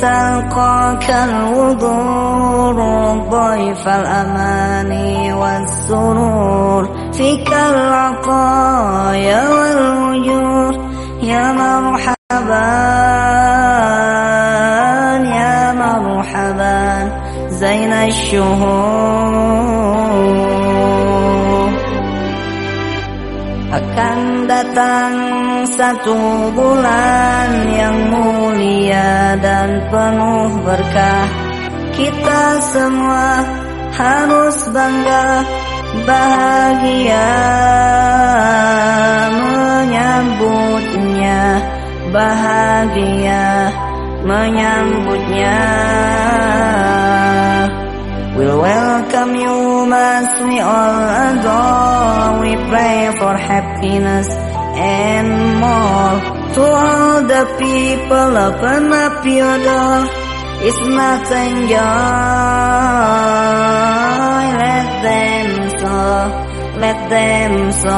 تلقاك الوضور ضيف الأمان والسرور. فيك العطايا والوجور يا مرحبا يا مرحبا زين الشهور. Akan datang satu bulan yang mulia dan penuh berkah. Kita semua harus bangga bahagia menyambutnya. Bahagia menyambutnya happiness and more. To all the people open up your door It's not enjoy Let them soar Let them soar.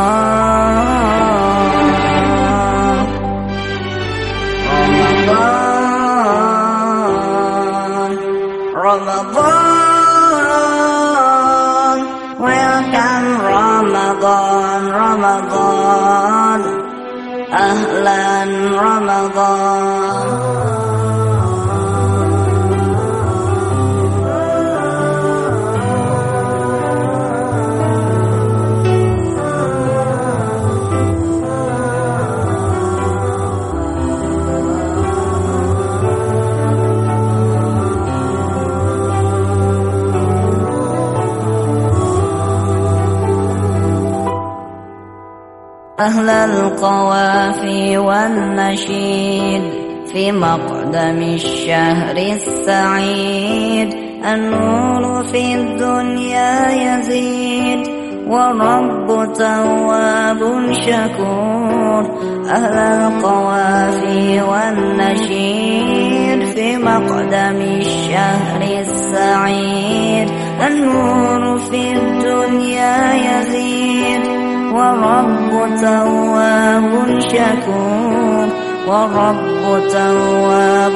Oh Ramadan Ramadan oh Ramadan, Ramadan Ahlan Ramadan oh. أهل القوافي والنشيد في مقدم الشهر السعيد. النور في الدنيا يزيد ورب تواب شكور. أهل القوافي والنشيد في مقدم الشهر السعيد. النور في الدنيا يزيد ورب تواب شكور ورب تواب